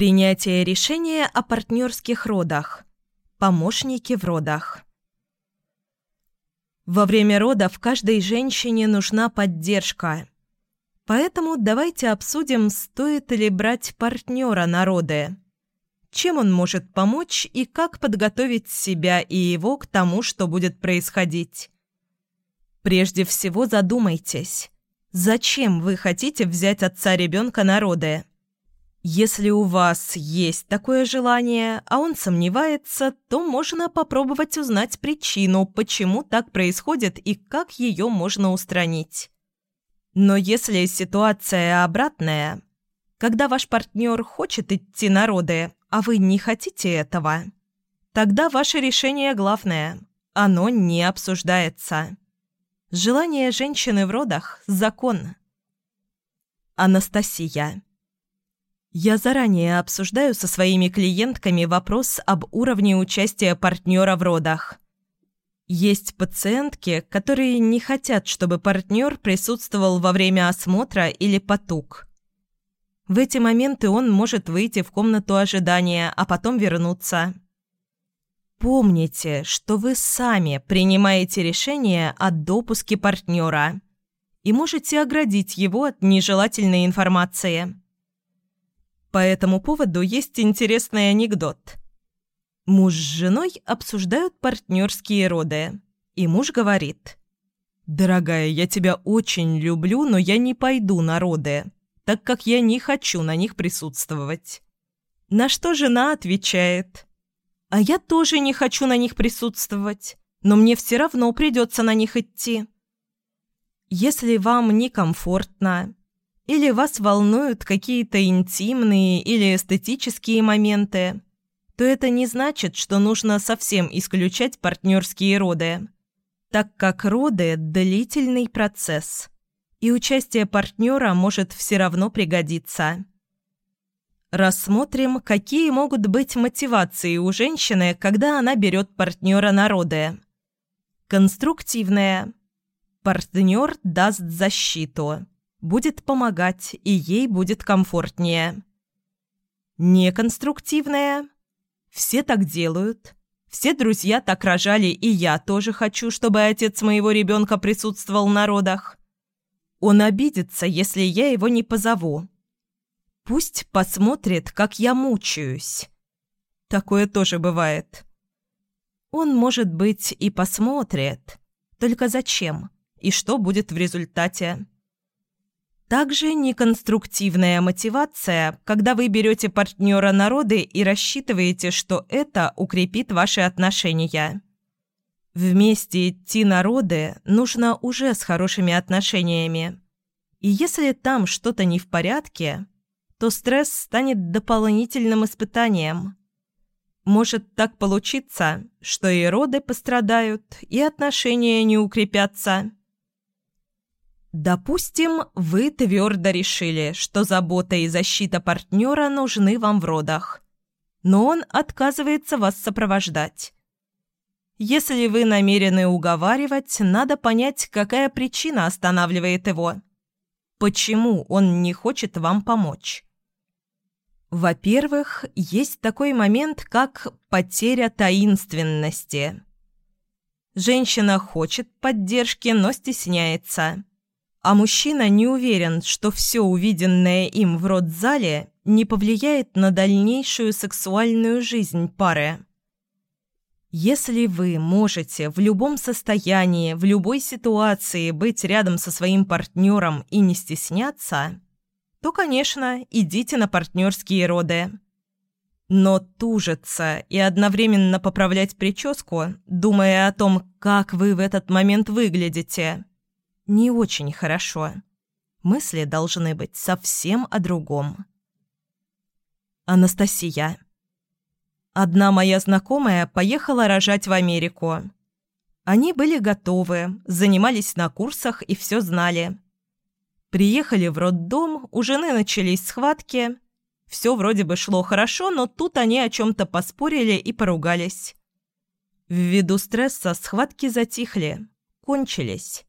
Принятие решения о партнерских родах. Помощники в родах. Во время родов каждой женщине нужна поддержка. Поэтому давайте обсудим, стоит ли брать партнера на роды. Чем он может помочь и как подготовить себя и его к тому, что будет происходить. Прежде всего задумайтесь, зачем вы хотите взять отца ребенка на роды? Если у вас есть такое желание, а он сомневается, то можно попробовать узнать причину, почему так происходит и как ее можно устранить. Но если ситуация обратная, когда ваш партнер хочет идти на роды, а вы не хотите этого, тогда ваше решение главное. Оно не обсуждается. Желание женщины в родах – закон. Анастасия я заранее обсуждаю со своими клиентками вопрос об уровне участия партнера в родах. Есть пациентки, которые не хотят, чтобы партнер присутствовал во время осмотра или потуг. В эти моменты он может выйти в комнату ожидания, а потом вернуться. Помните, что вы сами принимаете решение о допуске партнера и можете оградить его от нежелательной информации. По этому поводу есть интересный анекдот. Муж с женой обсуждают партнерские роды, и муж говорит «Дорогая, я тебя очень люблю, но я не пойду на роды, так как я не хочу на них присутствовать». На что жена отвечает «А я тоже не хочу на них присутствовать, но мне все равно придется на них идти». Если вам некомфортно, или вас волнуют какие-то интимные или эстетические моменты, то это не значит, что нужно совсем исключать партнерские роды, так как роды – длительный процесс, и участие партнера может все равно пригодиться. Рассмотрим, какие могут быть мотивации у женщины, когда она берет партнера на роды. Конструктивная. Партнер даст защиту будет помогать, и ей будет комфортнее. Неконструктивная. Все так делают. Все друзья так рожали, и я тоже хочу, чтобы отец моего ребенка присутствовал на родах. Он обидится, если я его не позову. Пусть посмотрит, как я мучаюсь. Такое тоже бывает. Он, может быть, и посмотрит. Только зачем? И что будет в результате? Также неконструктивная мотивация, когда вы берете партнера народы и рассчитываете, что это укрепит ваши отношения. Вместе идти народы нужно уже с хорошими отношениями. И если там что-то не в порядке, то стресс станет дополнительным испытанием. Может так получиться, что и роды пострадают, и отношения не укрепятся. Допустим, вы твердо решили, что забота и защита партнера нужны вам в родах, но он отказывается вас сопровождать. Если вы намерены уговаривать, надо понять, какая причина останавливает его. Почему он не хочет вам помочь? Во-первых, есть такой момент, как потеря таинственности. Женщина хочет поддержки, но стесняется а мужчина не уверен, что все увиденное им в родзале не повлияет на дальнейшую сексуальную жизнь пары. Если вы можете в любом состоянии, в любой ситуации быть рядом со своим партнером и не стесняться, то, конечно, идите на партнерские роды. Но тужиться и одновременно поправлять прическу, думая о том, как вы в этот момент выглядите – не очень хорошо. Мысли должны быть совсем о другом. Анастасия. Одна моя знакомая поехала рожать в Америку. Они были готовы, занимались на курсах и все знали. Приехали в роддом, у жены начались схватки. Все вроде бы шло хорошо, но тут они о чем-то поспорили и поругались. Ввиду стресса схватки затихли, кончились.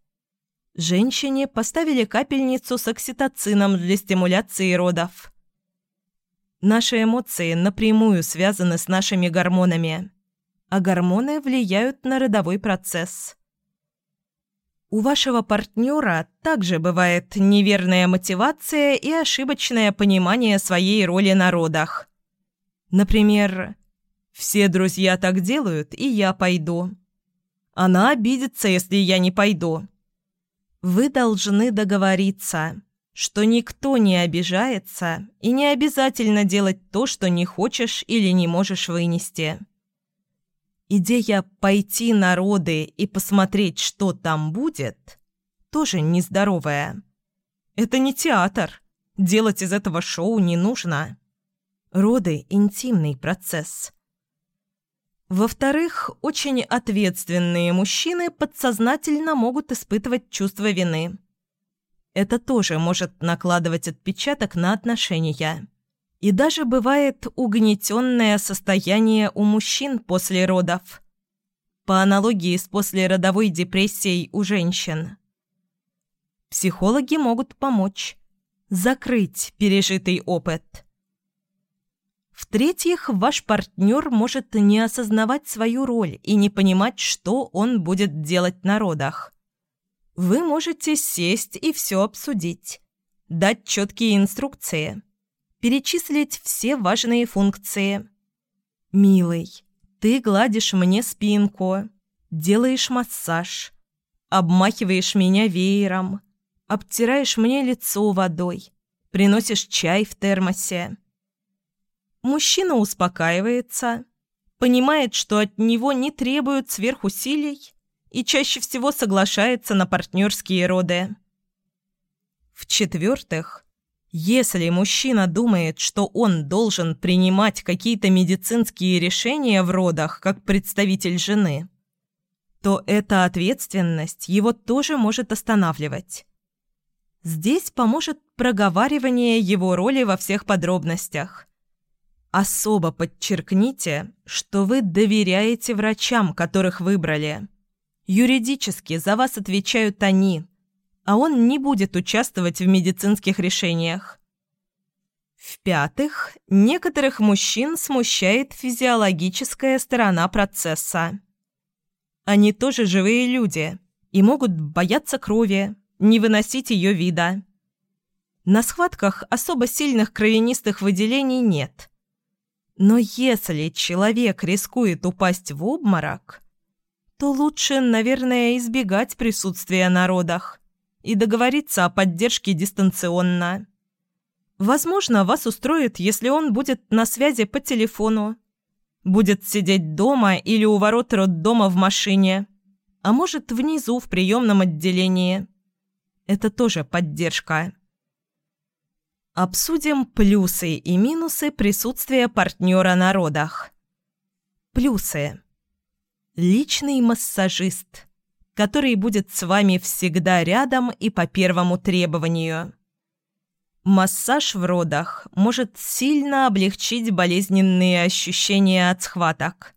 Женщине поставили капельницу с окситоцином для стимуляции родов. Наши эмоции напрямую связаны с нашими гормонами, а гормоны влияют на родовой процесс. У вашего партнера также бывает неверная мотивация и ошибочное понимание своей роли на родах. Например, «все друзья так делают, и я пойду». Она обидится, если я не пойду. Вы должны договориться, что никто не обижается и не обязательно делать то, что не хочешь или не можешь вынести. Идея пойти на роды и посмотреть, что там будет, тоже нездоровая. Это не театр. Делать из этого шоу не нужно. Роды – интимный процесс. Во-вторых, очень ответственные мужчины подсознательно могут испытывать чувство вины. Это тоже может накладывать отпечаток на отношения. И даже бывает угнетенное состояние у мужчин после родов. По аналогии с послеродовой депрессией у женщин. Психологи могут помочь. Закрыть пережитый опыт. В-третьих, ваш партнер может не осознавать свою роль и не понимать, что он будет делать на родах. Вы можете сесть и все обсудить, дать четкие инструкции перечислить все важные функции. «Милый, ты гладишь мне спинку, делаешь массаж, обмахиваешь меня веером, обтираешь мне лицо водой, приносишь чай в термосе». Мужчина успокаивается, понимает, что от него не требуют сверхусилий и чаще всего соглашается на партнерские роды. В-четвертых, если мужчина думает, что он должен принимать какие-то медицинские решения в родах как представитель жены, то эта ответственность его тоже может останавливать. Здесь поможет проговаривание его роли во всех подробностях. Особо подчеркните, что вы доверяете врачам, которых выбрали. Юридически за вас отвечают они – а он не будет участвовать в медицинских решениях. В-пятых, некоторых мужчин смущает физиологическая сторона процесса. Они тоже живые люди и могут бояться крови, не выносить ее вида. На схватках особо сильных кровянистых выделений нет. Но если человек рискует упасть в обморок, то лучше, наверное, избегать присутствия на родах и договориться о поддержке дистанционно. Возможно, вас устроит, если он будет на связи по телефону. Будет сидеть дома или у ворот роддома в машине. А может, внизу в приемном отделении. Это тоже поддержка. Обсудим плюсы и минусы присутствия партнера на родах. Плюсы. Личный массажист – который будет с вами всегда рядом и по первому требованию. Массаж в родах может сильно облегчить болезненные ощущения от схваток.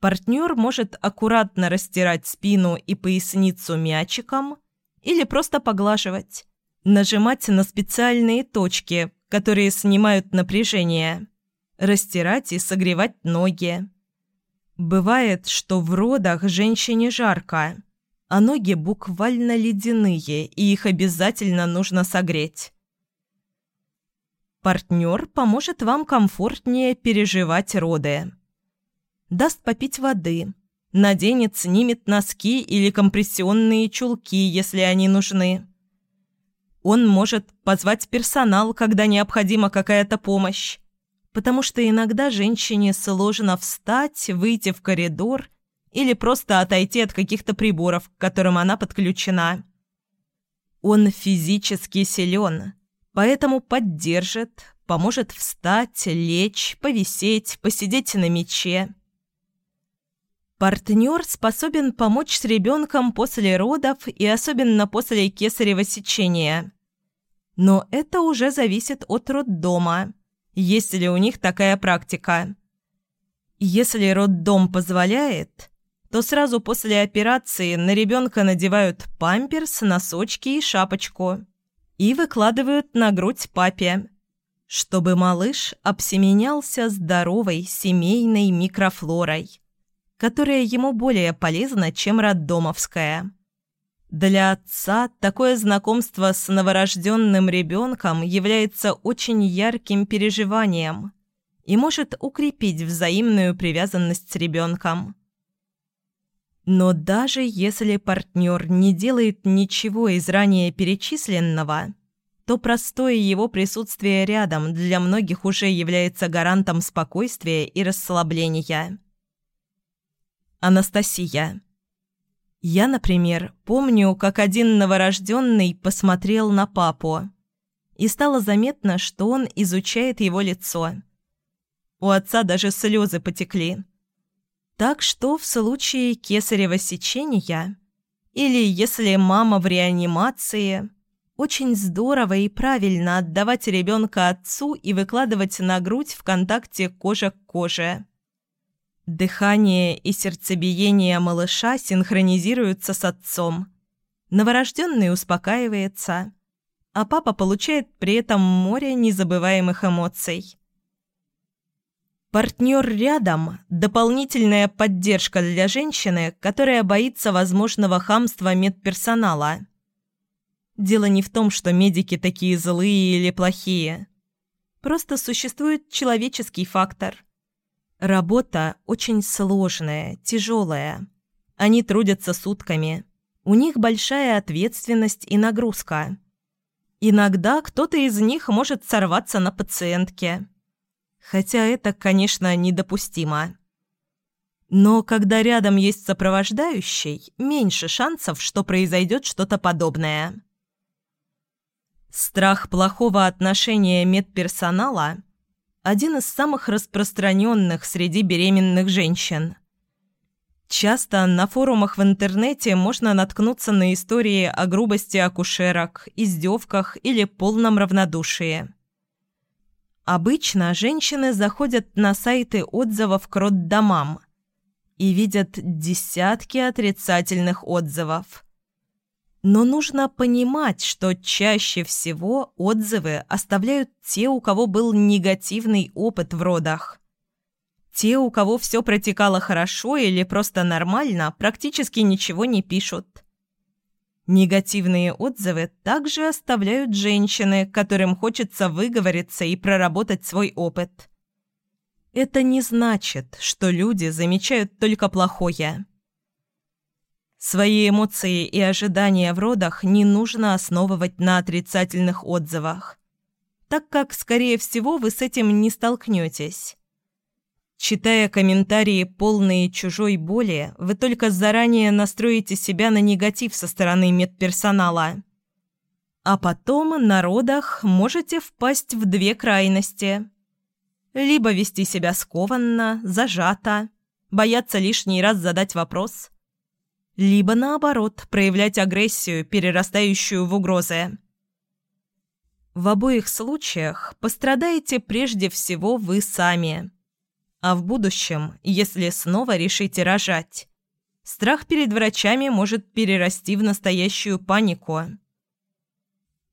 Партнер может аккуратно растирать спину и поясницу мячиком или просто поглаживать, нажимать на специальные точки, которые снимают напряжение, растирать и согревать ноги. Бывает, что в родах женщине жарко, а ноги буквально ледяные, и их обязательно нужно согреть. Партнер поможет вам комфортнее переживать роды. Даст попить воды, наденет, снимет носки или компрессионные чулки, если они нужны. Он может позвать персонал, когда необходима какая-то помощь потому что иногда женщине сложно встать, выйти в коридор или просто отойти от каких-то приборов, к которым она подключена. Он физически силен, поэтому поддержит, поможет встать, лечь, повисеть, посидеть на мече. Партнер способен помочь с ребенком после родов и особенно после кесарево сечения. Но это уже зависит от роддома есть ли у них такая практика. Если роддом позволяет, то сразу после операции на ребенка надевают памперс, носочки и шапочку и выкладывают на грудь папе. чтобы малыш обсеменялся здоровой семейной микрофлорой, которая ему более полезна, чем роддомовская. Для отца такое знакомство с новорожденным ребенком является очень ярким переживанием и может укрепить взаимную привязанность с ребенком. Но даже если партнер не делает ничего из ранее перечисленного, то простое его присутствие рядом для многих уже является гарантом спокойствия и расслабления. Анастасия я, например, помню, как один новорожденный посмотрел на папу, и стало заметно, что он изучает его лицо. У отца даже слезы потекли. Так что в случае кесарево сечения, или если мама в реанимации, очень здорово и правильно отдавать ребенка отцу и выкладывать на грудь в контакте кожа к коже. Дыхание и сердцебиение малыша синхронизируются с отцом. Новорожденный успокаивается, а папа получает при этом море незабываемых эмоций. Партнер рядом – дополнительная поддержка для женщины, которая боится возможного хамства медперсонала. Дело не в том, что медики такие злые или плохие. Просто существует человеческий фактор – Работа очень сложная, тяжелая. Они трудятся сутками. У них большая ответственность и нагрузка. Иногда кто-то из них может сорваться на пациентке. Хотя это, конечно, недопустимо. Но когда рядом есть сопровождающий, меньше шансов, что произойдет что-то подобное. Страх плохого отношения медперсонала один из самых распространенных среди беременных женщин. Часто на форумах в интернете можно наткнуться на истории о грубости акушерок, издевках или полном равнодушии. Обычно женщины заходят на сайты отзывов к роддомам и видят десятки отрицательных отзывов – но нужно понимать, что чаще всего отзывы оставляют те, у кого был негативный опыт в родах. Те, у кого все протекало хорошо или просто нормально, практически ничего не пишут. Негативные отзывы также оставляют женщины, которым хочется выговориться и проработать свой опыт. Это не значит, что люди замечают только плохое. Свои эмоции и ожидания в родах не нужно основывать на отрицательных отзывах, так как, скорее всего, вы с этим не столкнетесь. Читая комментарии, полные чужой боли, вы только заранее настроите себя на негатив со стороны медперсонала. А потом на родах можете впасть в две крайности. Либо вести себя скованно, зажато, бояться лишний раз задать вопрос – либо наоборот проявлять агрессию, перерастающую в угрозы. В обоих случаях пострадаете прежде всего вы сами. А в будущем, если снова решите рожать, страх перед врачами может перерасти в настоящую панику.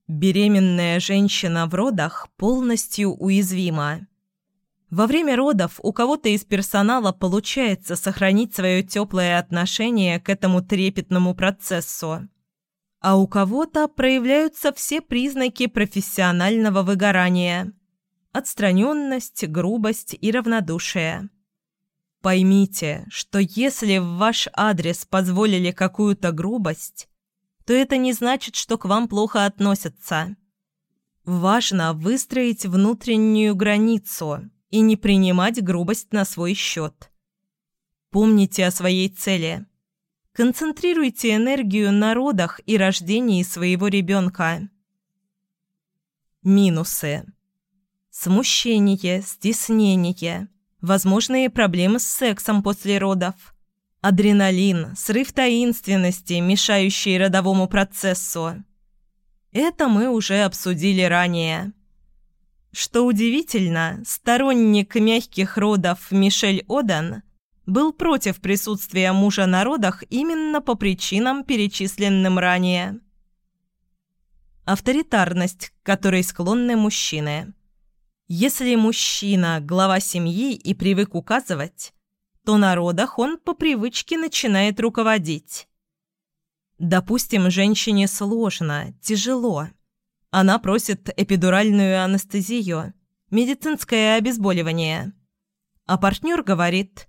Беременная женщина в родах полностью уязвима. Во время родов у кого-то из персонала получается сохранить свое теплое отношение к этому трепетному процессу, а у кого-то проявляются все признаки профессионального выгорания – отстраненность, грубость и равнодушие. Поймите, что если в ваш адрес позволили какую-то грубость, то это не значит, что к вам плохо относятся. Важно выстроить внутреннюю границу – и не принимать грубость на свой счет. Помните о своей цели. Концентрируйте энергию на родах и рождении своего ребенка. Минусы. Смущение, стеснение, возможные проблемы с сексом после родов, адреналин, срыв таинственности, мешающий родовому процессу. Это мы уже обсудили ранее. Что удивительно, сторонник мягких родов Мишель Одан был против присутствия мужа на родах именно по причинам, перечисленным ранее. Авторитарность, к которой склонны мужчины. Если мужчина – глава семьи и привык указывать, то на родах он по привычке начинает руководить. Допустим, женщине сложно, тяжело. Она просит эпидуральную анестезию, медицинское обезболивание. А партнер говорит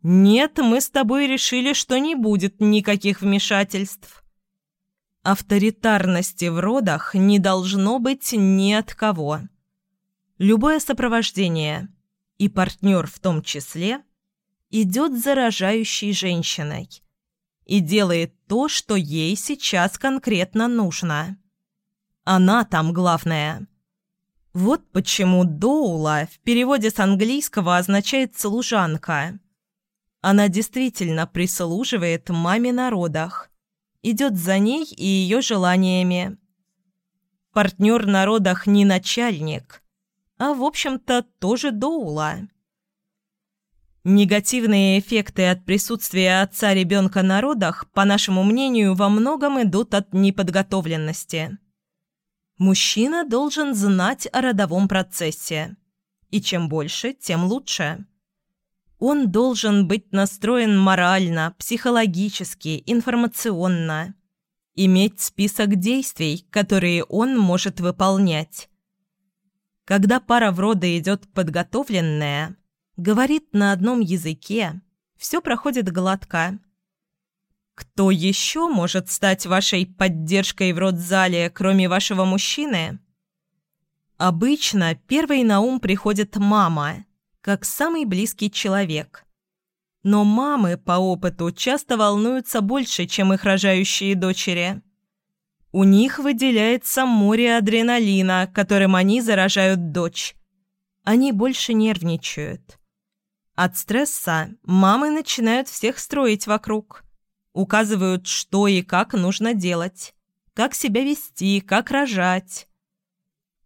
«Нет, мы с тобой решили, что не будет никаких вмешательств». Авторитарности в родах не должно быть ни от кого. Любое сопровождение, и партнер в том числе, идет за рожающей женщиной и делает то, что ей сейчас конкретно нужно. Она там главная. Вот почему «доула» в переводе с английского означает «служанка». Она действительно прислуживает маме на родах, идет за ней и ее желаниями. Партнер на родах не начальник, а, в общем-то, тоже доула. Негативные эффекты от присутствия отца ребенка на родах, по нашему мнению, во многом идут от неподготовленности. Мужчина должен знать о родовом процессе. И чем больше, тем лучше. Он должен быть настроен морально, психологически, информационно. Иметь список действий, которые он может выполнять. Когда пара в роды идет подготовленная – говорит на одном языке, все проходит гладко. Кто еще может стать вашей поддержкой в родзале, кроме вашего мужчины? Обычно первой на ум приходит мама, как самый близкий человек. Но мамы по опыту часто волнуются больше, чем их рожающие дочери. У них выделяется море адреналина, которым они заражают дочь. Они больше нервничают. От стресса мамы начинают всех строить вокруг. Указывают, что и как нужно делать, как себя вести, как рожать.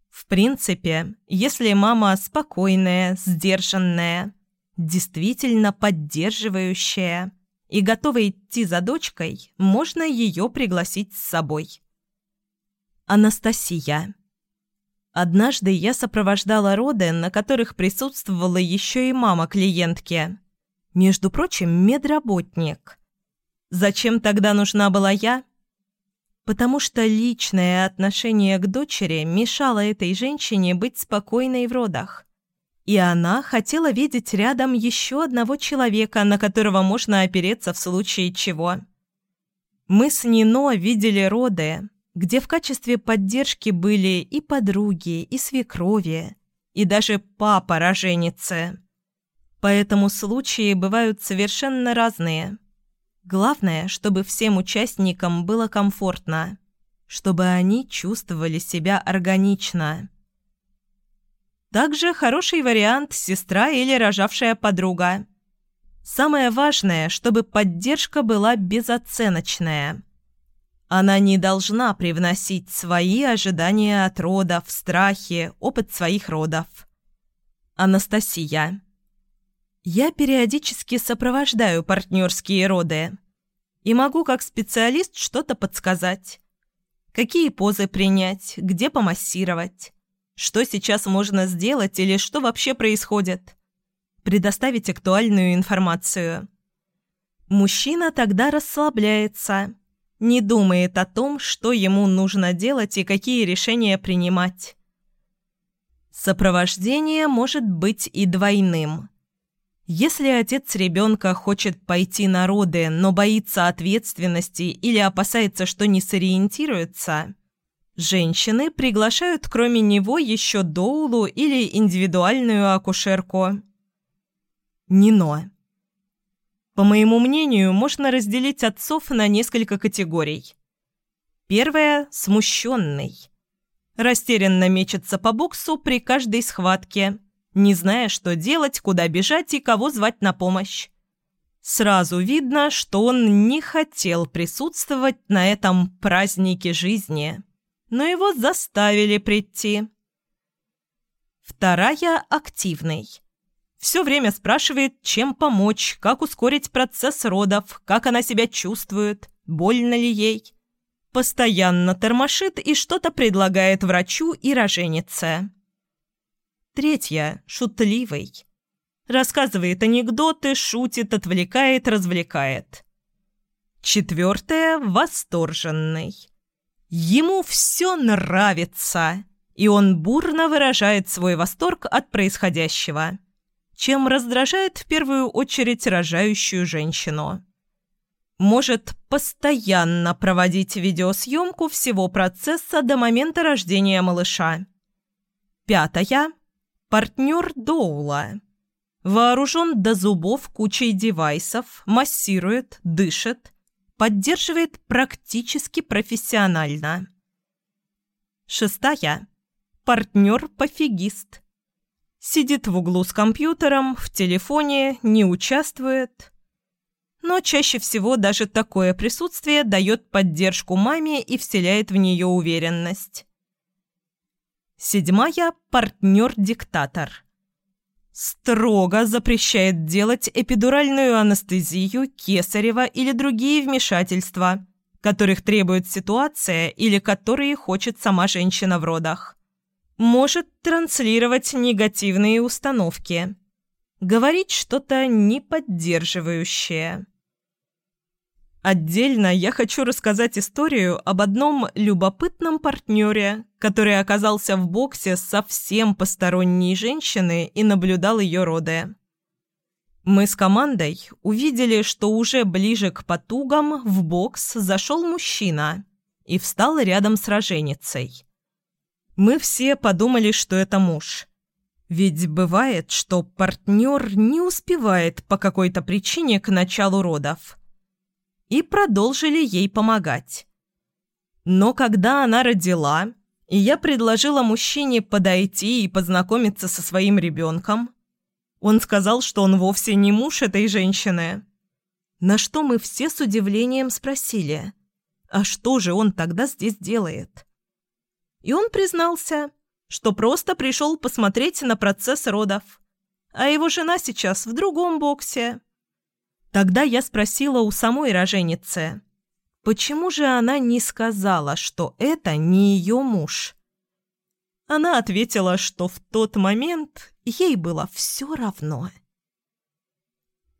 В принципе, если мама спокойная, сдержанная, действительно поддерживающая и готова идти за дочкой, можно ее пригласить с собой. Анастасия Однажды я сопровождала роды, на которых присутствовала еще и мама клиентки. Между прочим, медработник. Зачем тогда нужна была я? Потому что личное отношение к дочери мешало этой женщине быть спокойной в родах. И она хотела видеть рядом еще одного человека, на которого можно опереться в случае чего. Мы с Нино видели роды, где в качестве поддержки были и подруги, и свекрови, и даже папа роженицы. Поэтому случаи бывают совершенно разные. Главное, чтобы всем участникам было комфортно, чтобы они чувствовали себя органично. Также хороший вариант – сестра или рожавшая подруга. Самое важное, чтобы поддержка была безоценочная – она не должна привносить свои ожидания от родов, страхи, опыт своих родов. Анастасия. Я периодически сопровождаю партнерские роды и могу как специалист что-то подсказать. Какие позы принять, где помассировать, что сейчас можно сделать или что вообще происходит. Предоставить актуальную информацию. Мужчина тогда расслабляется – не думает о том, что ему нужно делать и какие решения принимать. Сопровождение может быть и двойным. Если отец ребенка хочет пойти на роды, но боится ответственности или опасается, что не сориентируется, женщины приглашают кроме него еще доулу или индивидуальную акушерку. Нино. По моему мнению, можно разделить отцов на несколько категорий. Первая – смущенный. Растерянно мечется по боксу при каждой схватке, не зная, что делать, куда бежать и кого звать на помощь. Сразу видно, что он не хотел присутствовать на этом празднике жизни, но его заставили прийти. Вторая – активный. Все время спрашивает, чем помочь, как ускорить процесс родов, как она себя чувствует, больно ли ей. Постоянно тормошит и что-то предлагает врачу и роженице. Третья – шутливый. Рассказывает анекдоты, шутит, отвлекает, развлекает. Четвертое – восторженный. Ему все нравится, и он бурно выражает свой восторг от происходящего, чем раздражает в первую очередь рожающую женщину. Может постоянно проводить видеосъемку всего процесса до момента рождения малыша. Пятое – партнер Доула. Вооружен до зубов кучей девайсов, массирует, дышит, поддерживает практически профессионально. Шестая. Партнер-пофигист. Сидит в углу с компьютером, в телефоне, не участвует. Но чаще всего даже такое присутствие дает поддержку маме и вселяет в нее уверенность. Седьмая – партнер-диктатор строго запрещает делать эпидуральную анестезию, кесарево или другие вмешательства, которых требует ситуация или которые хочет сама женщина в родах. Может транслировать негативные установки. Говорить что-то неподдерживающее. Отдельно я хочу рассказать историю об одном любопытном партнере, который оказался в боксе совсем посторонней женщины и наблюдал ее роды. Мы с командой увидели, что уже ближе к потугам в бокс зашел мужчина и встал рядом с роженицей. Мы все подумали, что это муж. Ведь бывает, что партнер не успевает по какой-то причине к началу родов – и продолжили ей помогать. Но когда она родила, и я предложила мужчине подойти и познакомиться со своим ребенком, он сказал, что он вовсе не муж этой женщины. На что мы все с удивлением спросили, а что же он тогда здесь делает? И он признался, что просто пришел посмотреть на процесс родов, а его жена сейчас в другом боксе. Тогда я спросила у самой роженицы, почему же она не сказала, что это не ее муж? Она ответила, что в тот момент ей было все равно.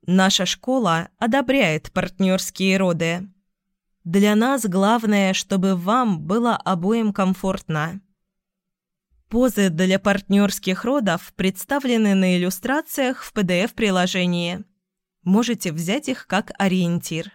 Наша школа одобряет партнерские роды. Для нас главное, чтобы вам было обоим комфортно. Позы для партнерских родов представлены на иллюстрациях в PDF-приложении – Можете взять их как ориентир.